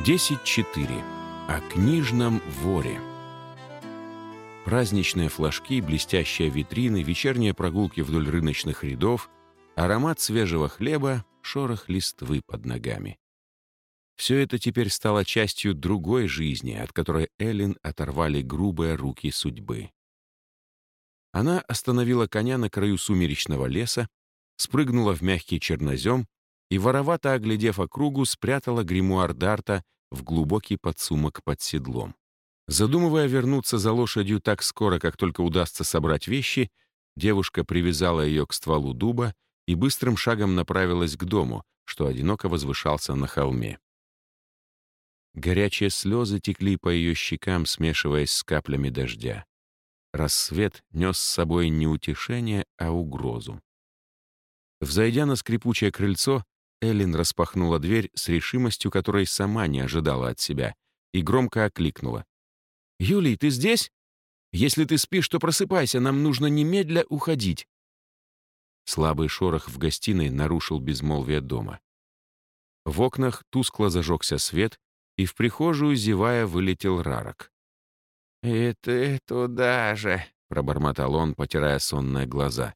10.4. О книжном воре. Праздничные флажки, блестящие витрины, вечерние прогулки вдоль рыночных рядов, аромат свежего хлеба, шорох листвы под ногами. Все это теперь стало частью другой жизни, от которой Эллен оторвали грубые руки судьбы. Она остановила коня на краю сумеречного леса, спрыгнула в мягкий чернозем и, воровато оглядев округу, спрятала гримуар Дарта в глубокий подсумок под седлом. Задумывая вернуться за лошадью так скоро, как только удастся собрать вещи, девушка привязала ее к стволу дуба и быстрым шагом направилась к дому, что одиноко возвышался на холме. Горячие слезы текли по ее щекам, смешиваясь с каплями дождя. Рассвет нес с собой не утешение, а угрозу. Взойдя на скрипучее крыльцо, Эллен распахнула дверь с решимостью, которой сама не ожидала от себя, и громко окликнула. «Юлий, ты здесь? Если ты спишь, то просыпайся, нам нужно немедля уходить». Слабый шорох в гостиной нарушил безмолвие дома. В окнах тускло зажегся свет, и в прихожую, зевая, вылетел Рарок. «И ты туда же», — пробормотал он, потирая сонные глаза.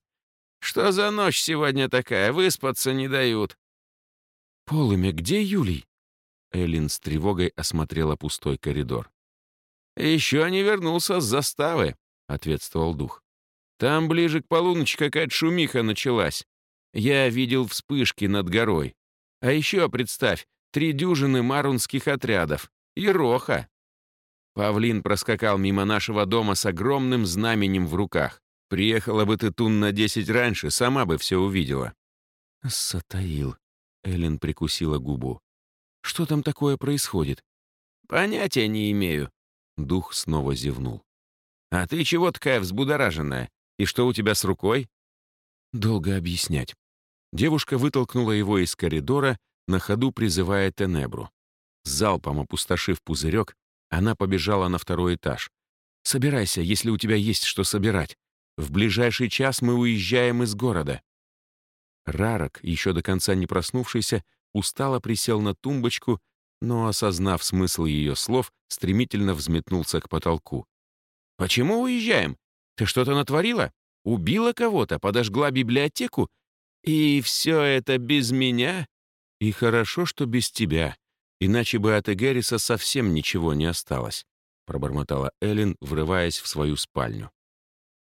«Что за ночь сегодня такая? Выспаться не дают». «Полымя, где Юлий?» Эллин с тревогой осмотрела пустой коридор. «Еще не вернулся с заставы», — ответствовал дух. «Там ближе к полуночи какая-то шумиха началась. Я видел вспышки над горой. А еще, представь, три дюжины марунских отрядов. И роха. Павлин проскакал мимо нашего дома с огромным знаменем в руках. Приехала бы ты тун на десять раньше, сама бы все увидела». «Сатаил», Эллен прикусила губу. «Что там такое происходит?» «Понятия не имею». Дух снова зевнул. «А ты чего такая взбудораженная? И что у тебя с рукой?» «Долго объяснять». Девушка вытолкнула его из коридора, на ходу призывая Тенебру. Залпом опустошив пузырек, она побежала на второй этаж. «Собирайся, если у тебя есть что собирать. В ближайший час мы уезжаем из города». Рарок, еще до конца не проснувшийся, устало присел на тумбочку, но, осознав смысл ее слов, стремительно взметнулся к потолку. «Почему уезжаем? Ты что-то натворила? Убила кого-то? Подожгла библиотеку? И все это без меня? И хорошо, что без тебя, иначе бы от Эгериса совсем ничего не осталось», пробормотала Эллен, врываясь в свою спальню.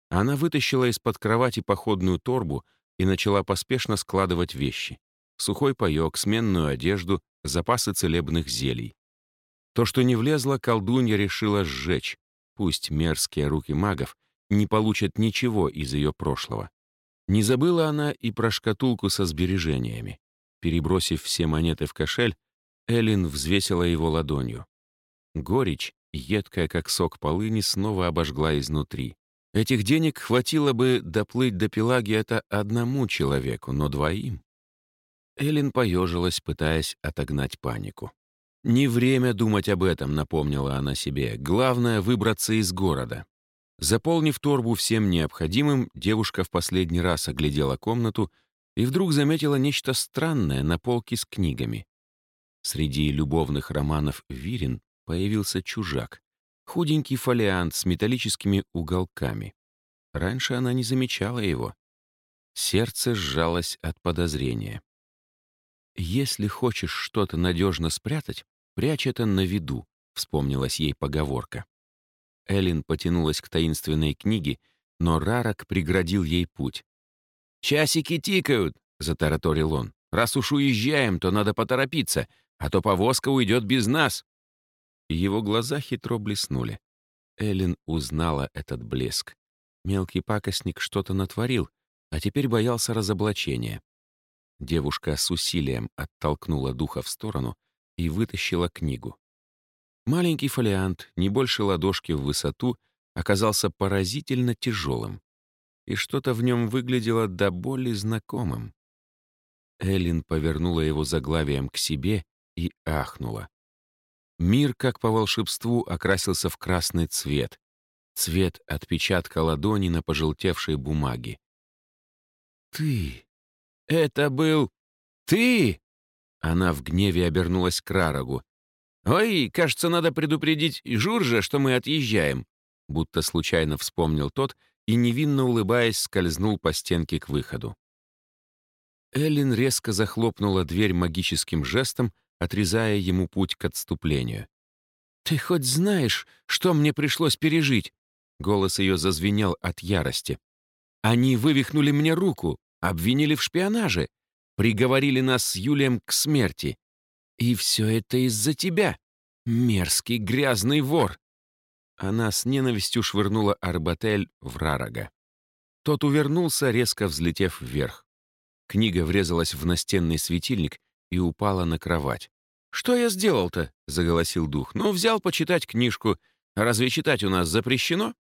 Она вытащила из-под кровати походную торбу, и начала поспешно складывать вещи. Сухой паёк, сменную одежду, запасы целебных зелий. То, что не влезло, колдунья решила сжечь. Пусть мерзкие руки магов не получат ничего из ее прошлого. Не забыла она и про шкатулку со сбережениями. Перебросив все монеты в кошель, Эллин взвесила его ладонью. Горечь, едкая как сок полыни, снова обожгла изнутри. Этих денег хватило бы доплыть до Пелаги это одному человеку, но двоим. Эллен поежилась, пытаясь отогнать панику. «Не время думать об этом», — напомнила она себе. «Главное — выбраться из города». Заполнив торбу всем необходимым, девушка в последний раз оглядела комнату и вдруг заметила нечто странное на полке с книгами. Среди любовных романов Вирин появился чужак. Худенький фолиант с металлическими уголками. Раньше она не замечала его. Сердце сжалось от подозрения. «Если хочешь что-то надежно спрятать, прячь это на виду», — вспомнилась ей поговорка. Эллен потянулась к таинственной книге, но Рарок преградил ей путь. «Часики тикают», — затараторил он. «Раз уж уезжаем, то надо поторопиться, а то повозка уйдет без нас». Его глаза хитро блеснули. Эллен узнала этот блеск. Мелкий пакостник что-то натворил, а теперь боялся разоблачения. Девушка с усилием оттолкнула духа в сторону и вытащила книгу. Маленький фолиант, не больше ладошки в высоту, оказался поразительно тяжелым. И что-то в нем выглядело до боли знакомым. Эллен повернула его заглавием к себе и ахнула. Мир, как по волшебству, окрасился в красный цвет. Цвет отпечатка ладони на пожелтевшей бумаге. «Ты! Это был ты!» Она в гневе обернулась к Рарогу. «Ой, кажется, надо предупредить Журжа, что мы отъезжаем», будто случайно вспомнил тот и, невинно улыбаясь, скользнул по стенке к выходу. Эллен резко захлопнула дверь магическим жестом, отрезая ему путь к отступлению. «Ты хоть знаешь, что мне пришлось пережить?» Голос ее зазвенел от ярости. «Они вывихнули мне руку, обвинили в шпионаже, приговорили нас с Юлием к смерти. И все это из-за тебя, мерзкий грязный вор!» Она с ненавистью швырнула Арбатель в Рарага. Тот увернулся, резко взлетев вверх. Книга врезалась в настенный светильник и упала на кровать. «Что я сделал-то?» — заголосил дух. «Ну, взял почитать книжку. Разве читать у нас запрещено?»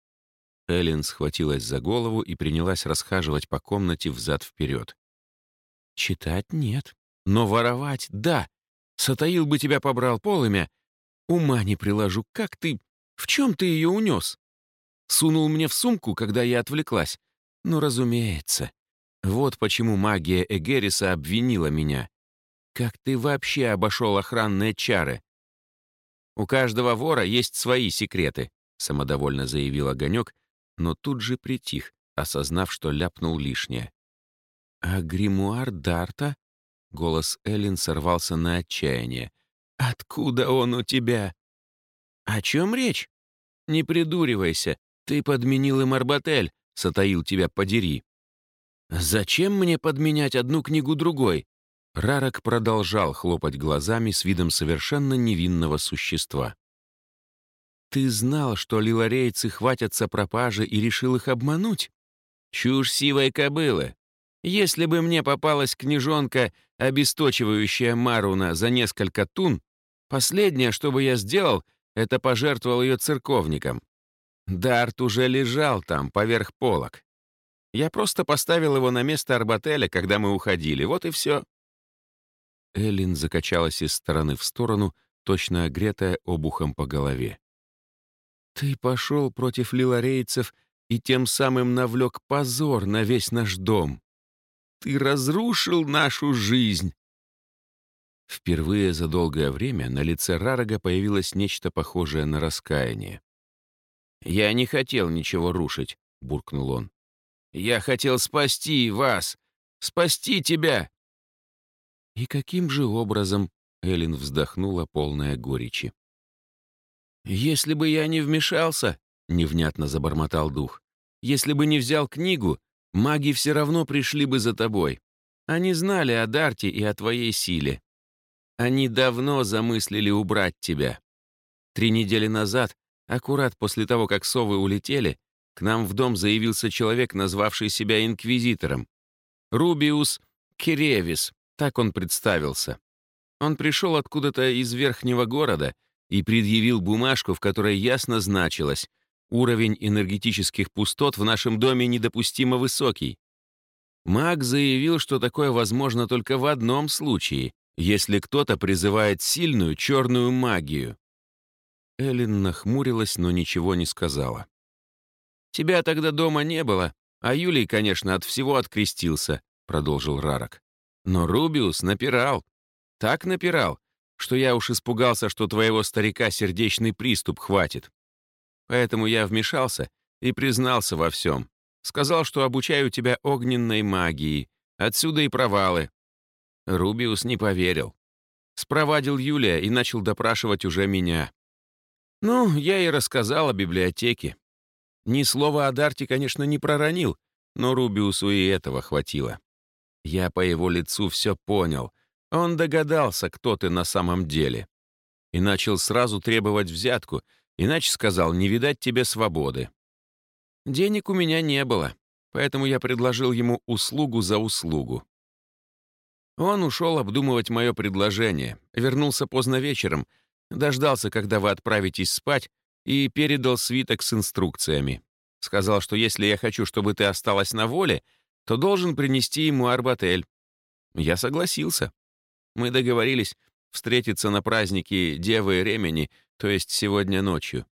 Эллен схватилась за голову и принялась расхаживать по комнате взад-вперед. «Читать нет. Но воровать — да. Сатаил бы тебя побрал полымя. Ума не приложу. Как ты... В чем ты ее унес? Сунул мне в сумку, когда я отвлеклась. Ну, разумеется. Вот почему магия Эгериса обвинила меня. Как ты вообще обошел охранные чары? У каждого вора есть свои секреты, самодовольно заявил Огонек, но тут же притих, осознав, что ляпнул лишнее. А гримуар Дарта? Голос Эллен сорвался на отчаяние. «Откуда он у тебя?» «О чем речь? Не придуривайся. Ты подменил им Арбатель, сатаил тебя подери». «Зачем мне подменять одну книгу другой?» Рарок продолжал хлопать глазами с видом совершенно невинного существа. «Ты знал, что лиларейцы хватятся пропажи и решил их обмануть? Чушь сивой кобылы. Если бы мне попалась книжонка, обесточивающая Маруна за несколько тун, последнее, что бы я сделал, это пожертвовал ее церковникам. Дарт уже лежал там, поверх полок. Я просто поставил его на место Арбателя, когда мы уходили, вот и все». Эллин закачалась из стороны в сторону, точно огретая обухом по голове. «Ты пошел против лиларейцев и тем самым навлек позор на весь наш дом. Ты разрушил нашу жизнь!» Впервые за долгое время на лице Рарага появилось нечто похожее на раскаяние. «Я не хотел ничего рушить», — буркнул он. «Я хотел спасти вас! Спасти тебя!» «И каким же образом?» — Эллен вздохнула, полная горечи. «Если бы я не вмешался», — невнятно забормотал дух, «если бы не взял книгу, маги все равно пришли бы за тобой. Они знали о Дарте и о твоей силе. Они давно замыслили убрать тебя. Три недели назад, аккурат после того, как совы улетели, к нам в дом заявился человек, назвавший себя инквизитором. Рубиус Керевис, так он представился. Он пришел откуда-то из верхнего города и предъявил бумажку, в которой ясно значилось «Уровень энергетических пустот в нашем доме недопустимо высокий». Маг заявил, что такое возможно только в одном случае, если кто-то призывает сильную черную магию. Эллен нахмурилась, но ничего не сказала. «Тебя тогда дома не было, а Юлий, конечно, от всего открестился», — продолжил Рарок. «Но Рубиус напирал. Так напирал, что я уж испугался, что твоего старика сердечный приступ хватит. Поэтому я вмешался и признался во всем. Сказал, что обучаю тебя огненной магии. Отсюда и провалы. Рубиус не поверил. Спровадил Юлия и начал допрашивать уже меня. Ну, я и рассказал о библиотеке. Ни слова о Дарте, конечно, не проронил, но Рубиусу и этого хватило. Я по его лицу все понял. Он догадался, кто ты на самом деле. И начал сразу требовать взятку, иначе сказал, не видать тебе свободы. Денег у меня не было, поэтому я предложил ему услугу за услугу. Он ушел обдумывать мое предложение, вернулся поздно вечером, дождался, когда вы отправитесь спать, и передал свиток с инструкциями. Сказал, что если я хочу, чтобы ты осталась на воле, то должен принести ему арбатель. Я согласился. Мы договорились встретиться на празднике Девы Ремени, то есть сегодня ночью.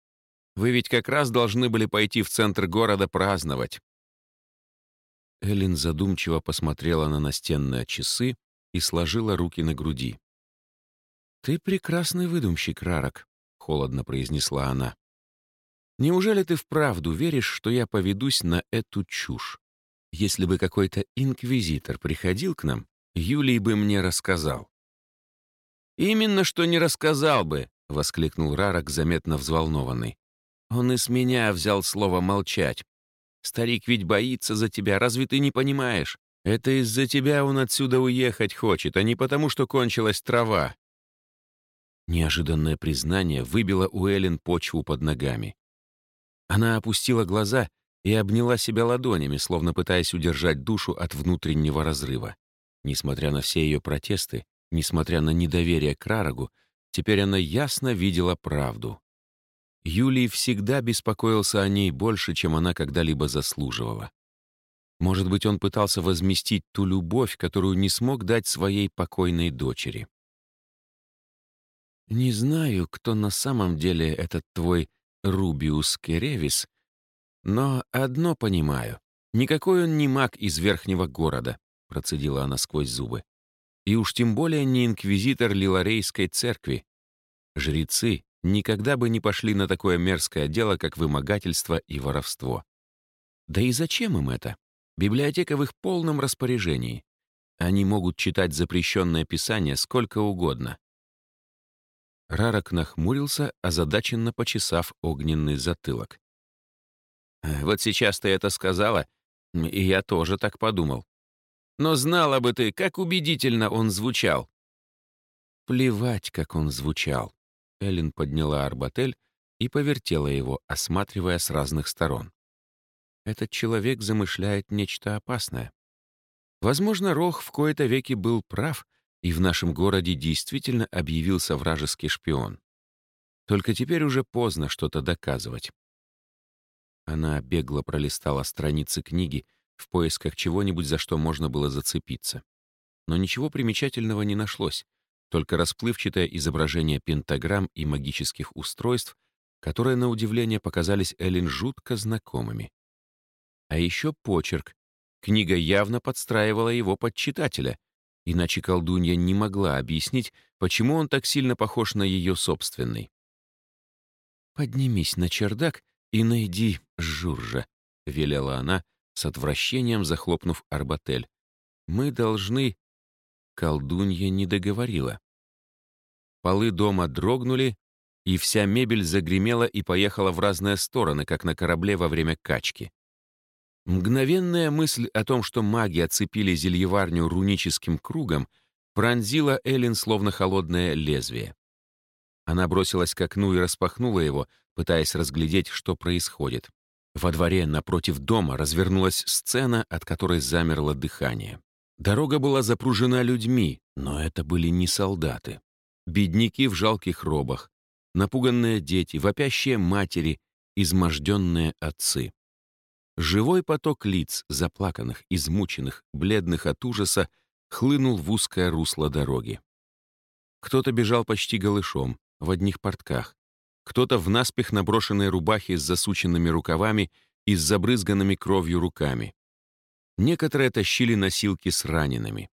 Вы ведь как раз должны были пойти в центр города праздновать». Эллен задумчиво посмотрела на настенные часы, и сложила руки на груди. «Ты прекрасный выдумщик, Рарок», — холодно произнесла она. «Неужели ты вправду веришь, что я поведусь на эту чушь? Если бы какой-то инквизитор приходил к нам, Юлий бы мне рассказал». «Именно что не рассказал бы», — воскликнул Рарок, заметно взволнованный. «Он и с меня взял слово молчать. Старик ведь боится за тебя, разве ты не понимаешь? Это из-за тебя он отсюда уехать хочет, а не потому, что кончилась трава». Неожиданное признание выбило у Эллен почву под ногами. Она опустила глаза и обняла себя ладонями, словно пытаясь удержать душу от внутреннего разрыва. Несмотря на все ее протесты, несмотря на недоверие к Рарагу, теперь она ясно видела правду. Юлий всегда беспокоился о ней больше, чем она когда-либо заслуживала. Может быть, он пытался возместить ту любовь, которую не смог дать своей покойной дочери. «Не знаю, кто на самом деле этот твой Рубиус Керевис, но одно понимаю. Никакой он не маг из верхнего города», — процедила она сквозь зубы. «И уж тем более не инквизитор Лиларейской церкви. Жрецы никогда бы не пошли на такое мерзкое дело, как вымогательство и воровство. Да и зачем им это? Библиотека в их полном распоряжении. Они могут читать запрещенное писание сколько угодно. Рарок нахмурился, озадаченно почесав огненный затылок. «Э, «Вот сейчас ты это сказала, и я тоже так подумал. Но знала бы ты, как убедительно он звучал». Плевать, как он звучал. Эллен подняла арбатель и повертела его, осматривая с разных сторон. Этот человек замышляет нечто опасное. Возможно, Рох в кои-то веки был прав, и в нашем городе действительно объявился вражеский шпион. Только теперь уже поздно что-то доказывать. Она бегло пролистала страницы книги в поисках чего-нибудь, за что можно было зацепиться. Но ничего примечательного не нашлось, только расплывчатое изображение пентаграмм и магических устройств, которые, на удивление, показались Эллен жутко знакомыми. А еще почерк. Книга явно подстраивала его под читателя, иначе колдунья не могла объяснить, почему он так сильно похож на ее собственный. «Поднимись на чердак и найди Журжа», — велела она, с отвращением захлопнув арбатель. «Мы должны...» Колдунья не договорила. Полы дома дрогнули, и вся мебель загремела и поехала в разные стороны, как на корабле во время качки. Мгновенная мысль о том, что маги оцепили зельеварню руническим кругом, пронзила Эллен словно холодное лезвие. Она бросилась к окну и распахнула его, пытаясь разглядеть, что происходит. Во дворе напротив дома развернулась сцена, от которой замерло дыхание. Дорога была запружена людьми, но это были не солдаты. Бедняки в жалких робах, напуганные дети, вопящие матери, изможденные отцы. Живой поток лиц, заплаканных, измученных, бледных от ужаса, хлынул в узкое русло дороги. Кто-то бежал почти голышом, в одних портках, кто-то в наспех наброшенной рубахе с засученными рукавами и с забрызганными кровью руками. Некоторые тащили носилки с ранеными.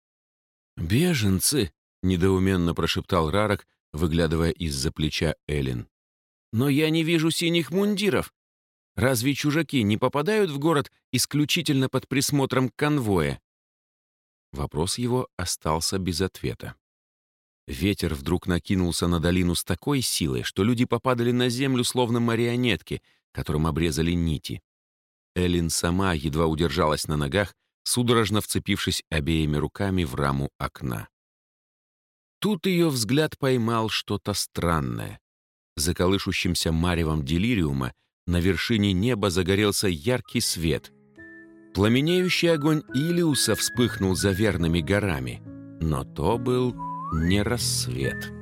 «Беженцы!» — недоуменно прошептал Рарок, выглядывая из-за плеча Эллен. «Но я не вижу синих мундиров!» Разве чужаки не попадают в город исключительно под присмотром конвоя? Вопрос его остался без ответа. Ветер вдруг накинулся на долину с такой силой, что люди попадали на землю, словно марионетки, которым обрезали нити. Эллин сама едва удержалась на ногах, судорожно вцепившись обеими руками в раму окна. Тут ее взгляд поймал что-то странное. За колышущимся маревом делириума на вершине неба загорелся яркий свет. Пламенеющий огонь Илиуса вспыхнул за верными горами, но то был не рассвет.